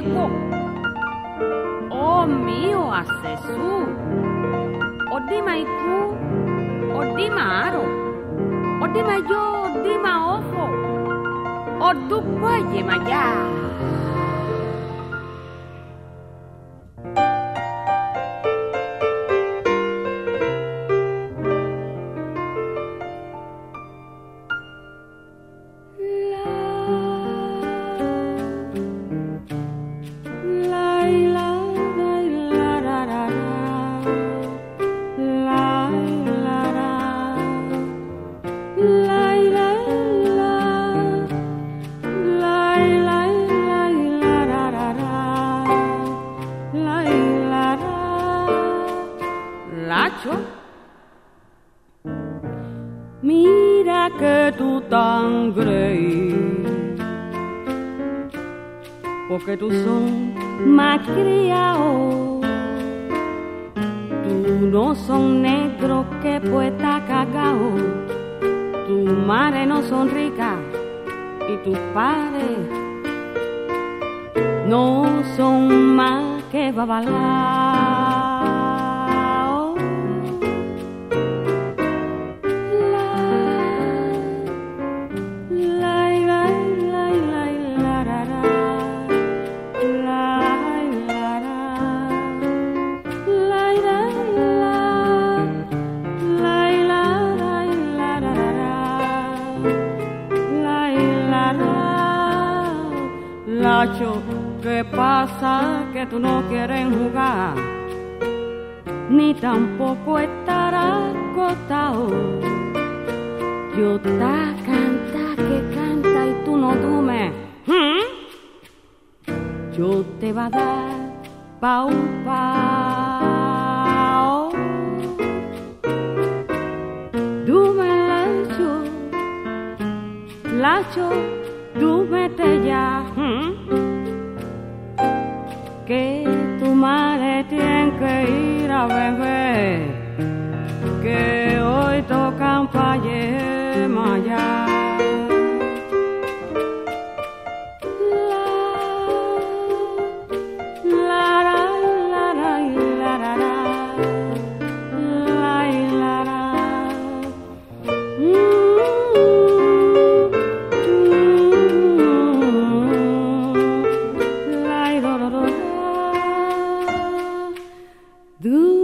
fuego. Oh mío, Asesú. Odima oh, Iku, Odima oh, Aro, oh, Odima Yo, Odima Ofo, Odukwayemaya. Mira que tú tan creí, porque tú son más criado. Tú no son negro que puesta cacao. Tu madre no son rica y tus padres no son más que babalao. ¿Qué pasa que tú no quieres jugar? Ni tampoco estar acostado. Yo ta canta que canta y tú no dumes. ¿Mm? Yo te va a dar pa' un pao. Dume lacho, lacho, dúmete ya. ¿Mm? Que tu madre tiene que ir a beber. Que hoy tocan pa' ya. Do.